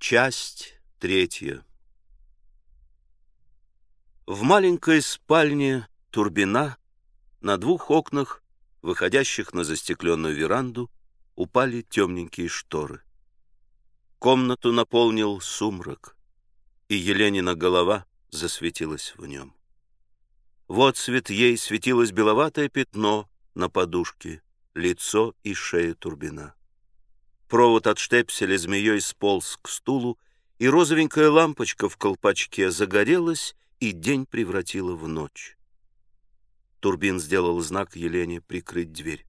Часть третья. В маленькой спальне Турбина на двух окнах, выходящих на застекленную веранду, упали темненькие шторы. Комнату наполнил сумрак, и Еленина голова засветилась в нем. Вот свет ей светилось беловатое пятно на подушке, лицо и шея Турбина. Провод от штепселя змеей сполз к стулу, и розовенькая лампочка в колпачке загорелась, и день превратила в ночь. Турбин сделал знак Елене прикрыть дверь.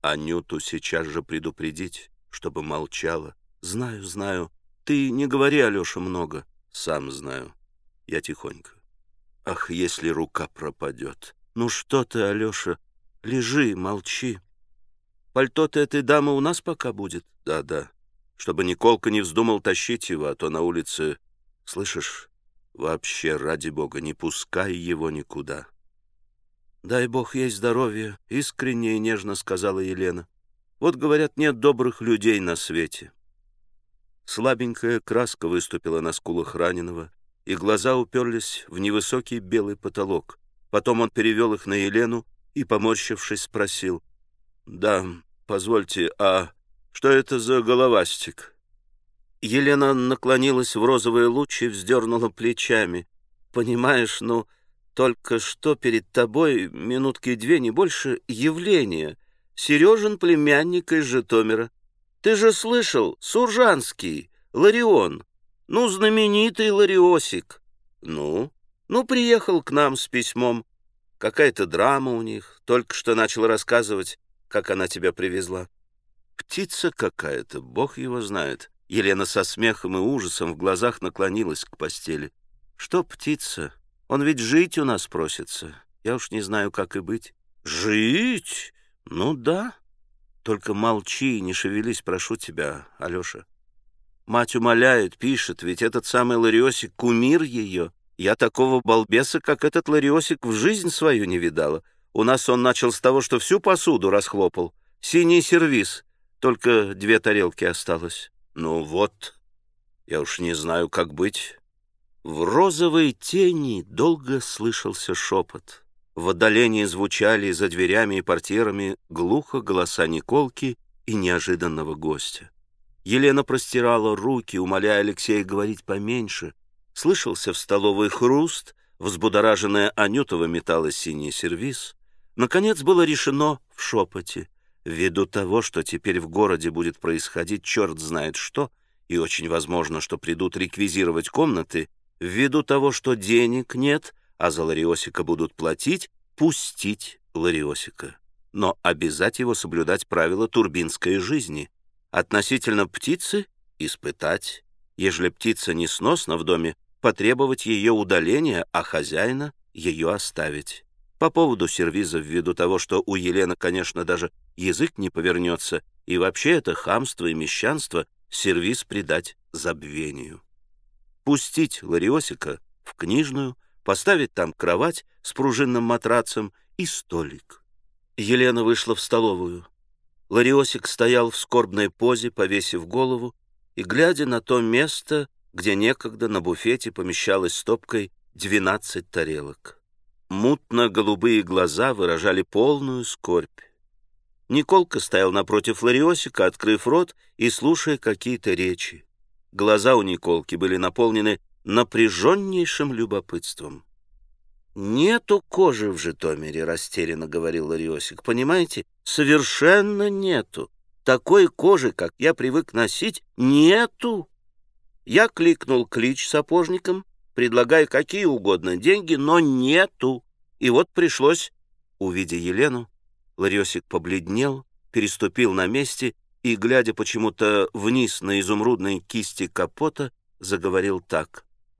Анюту сейчас же предупредить, чтобы молчала. Знаю, знаю. Ты не говори, Алеша, много. Сам знаю. Я тихонько. Ах, если рука пропадет. Ну что ты, Алеша, лежи, молчи. Пальто-то этой дамы у нас пока будет? Да-да. Чтобы Николка не вздумал тащить его, а то на улице... Слышишь, вообще, ради бога, не пускай его никуда. Дай бог ей здоровье, искренне и нежно сказала Елена. Вот, говорят, нет добрых людей на свете. Слабенькая краска выступила на скулах раненого, и глаза уперлись в невысокий белый потолок. Потом он перевел их на Елену и, поморщившись, спросил. «Да, «Позвольте, а что это за головастик?» Елена наклонилась в розовые лучи и вздернула плечами. «Понимаешь, ну, только что перед тобой минутки две, не больше, явление. Сережин племянник из Житомира. Ты же слышал, Суржанский, Ларион. Ну, знаменитый Лариосик. Ну, ну, приехал к нам с письмом. Какая-то драма у них. Только что начал рассказывать как она тебя привезла. Птица какая-то, бог его знает. Елена со смехом и ужасом в глазах наклонилась к постели. Что птица? Он ведь жить у нас просится. Я уж не знаю, как и быть. Жить? Ну да. Только молчи и не шевелись, прошу тебя, Алеша. Мать умоляет, пишет, ведь этот самый Лариосик — кумир ее. Я такого балбеса, как этот Лариосик, в жизнь свою не видала. У нас он начал с того, что всю посуду расхлопал. Синий сервиз. Только две тарелки осталось. Ну вот, я уж не знаю, как быть. В розовой тени долго слышался шепот. В отдалении звучали за дверями и портьерами глухо голоса Николки и неожиданного гостя. Елена простирала руки, умоляя Алексея говорить поменьше. Слышался в столовой хруст, взбудораженная Анютова металла синий сервиз. Наконец было решено в шепоте. Ввиду того, что теперь в городе будет происходить черт знает что, и очень возможно, что придут реквизировать комнаты, ввиду того, что денег нет, а за Лариосика будут платить, пустить Лариосика. Но обязать его соблюдать правила турбинской жизни. Относительно птицы — испытать. Ежели птица несносна в доме, потребовать ее удаления, а хозяина — ее оставить. По поводу сервиза, ввиду того, что у Елены, конечно, даже язык не повернется, и вообще это хамство и мещанство сервиз придать забвению. Пустить Лариосика в книжную, поставить там кровать с пружинным матрацем и столик. Елена вышла в столовую. Лариосик стоял в скорбной позе, повесив голову, и, глядя на то место, где некогда на буфете помещалась стопкой двенадцать тарелок. Мутно-голубые глаза выражали полную скорбь. Николка стоял напротив Лариосика, открыв рот и слушая какие-то речи. Глаза у Николки были наполнены напряженнейшим любопытством. «Нету кожи в Житомире», — растерянно говорил Лариосик. «Понимаете, совершенно нету. Такой кожи, как я привык носить, нету». Я кликнул клич сапожникам, предлагая какие угодно деньги, но нету. И вот пришлось, увидя Елену, Ларисик побледнел, переступил на месте и, глядя почему-то вниз на изумрудной кисти капота, заговорил так.